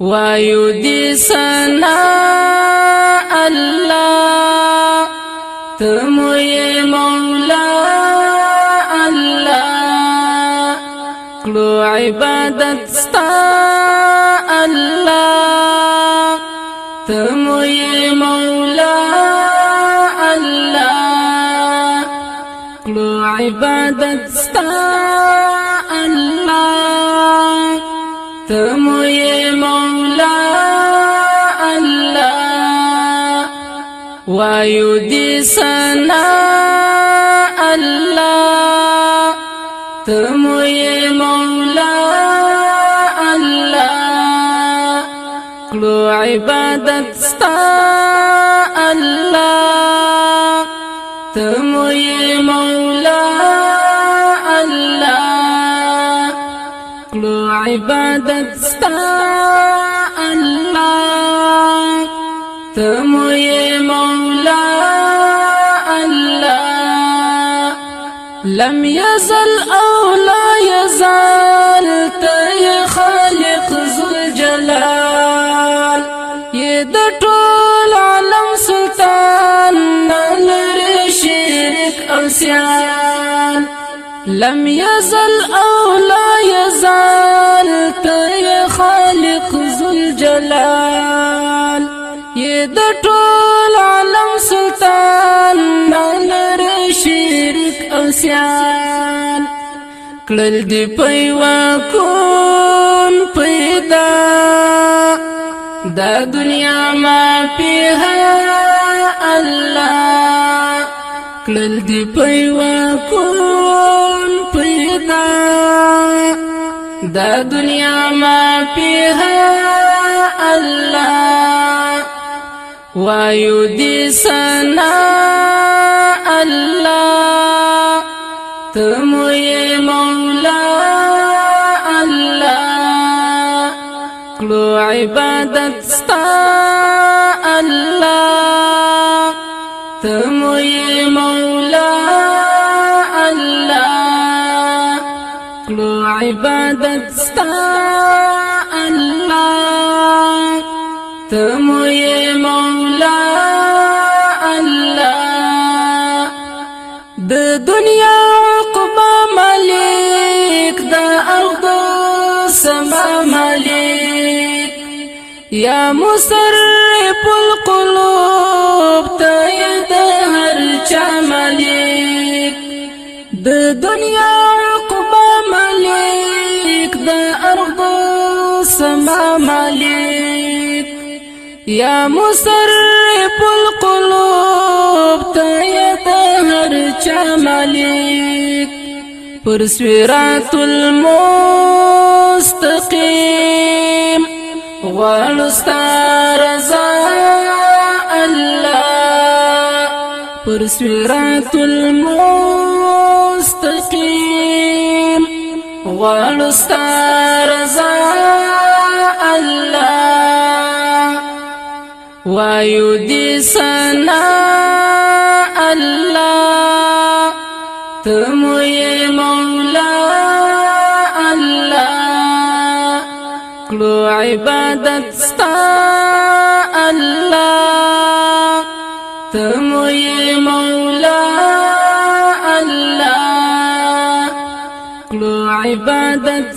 وایو دی سنا الله تمو مولا الله کلو عبادت ستا الله تمو مولا الله کلو عبادت ستا الله تمو وایو دی سنا الله تمو مولا الله کلو عبادت ستا الله تمو مولا الله کلو عبادت ستا الله تمو لم یزل او لا یزال ته خالق ذل جلال ی د ټول عالم سلطان نلری شرک او سیان لم یزل او لا یزال ته خالق ذل جلال ی د ټول عالم سلطان نلری سیان کړل دی پیوا کون پیدا. دا دنیا ما پیها الله. کړل دی پیوا کون پیدا. دا دنیا ما پیها الله. وایو دی سنا تمو مولا الله کلو عبادت ستا الله تمو مولا الله کلو عبادت ستا د دنیا يا مسرف القلوب تيد هر چا ملک د دنیا عقبا ملک د ارض سما ملک يا مسرف القلوب ملک پر سویرات المستقیم غواړو رضا الله پر صراط المستقيم غواړو رضا الله وایو دي سنا الله عبادت ستا الله. تمو مولا الله. کړو عبادت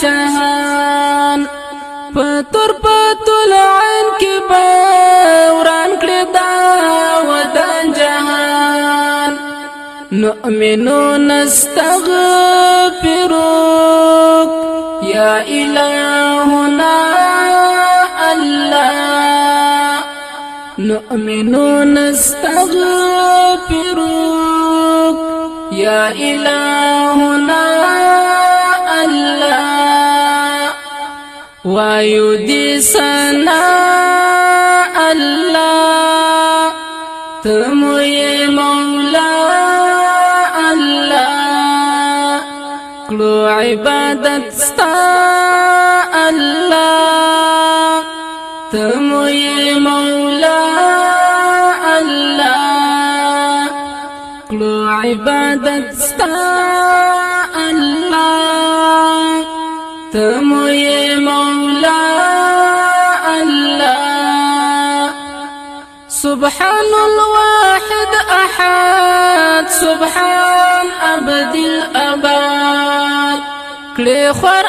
شهان. پتور پتول عین کی با وران کړی دا جهان. نؤمنو نستغفرك يا إلهنا الله. نؤمن نستغفرك يا إلهنا وایو سنا الله تموی مولا الله کلو عبادت ستا الله تموی مولا الله کلو عبادت ستا الله تموی سبحان الواحد أحد. سبحان أبد الأبد. كلي خور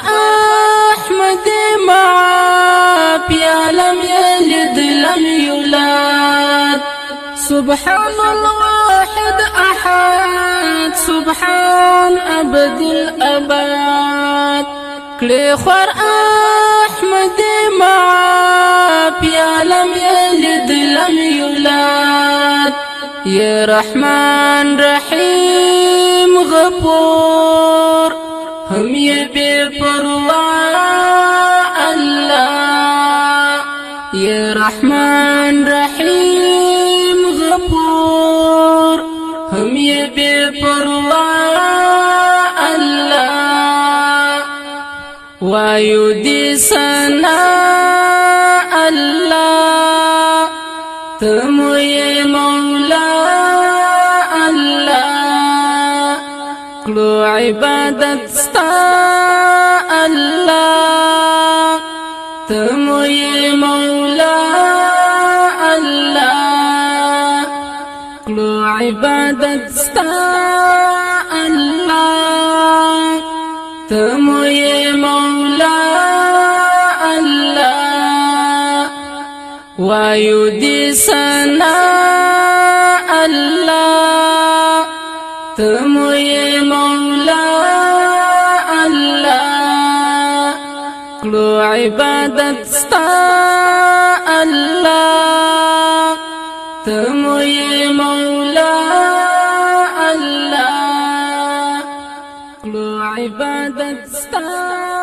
أحمد معاب يا لم يلد لم يولد. سبحان الواحد أحد. سبحان أبد الأبد. كلي خور أحمد معاب يا لم يلد لم يولد. يا رحمن رحيم غفور. هم يبي پروا الله. يا رحمن رحيم وایو دي سنا تموي مولا الله كلو عبادت ستا الله تموي مولا الله كلو عبادت ستا الله تموي مولا وایو دی سنا الله تموی مولا الله کلو عبادت ستا الله تموی مولا الله کلو عبادت ستا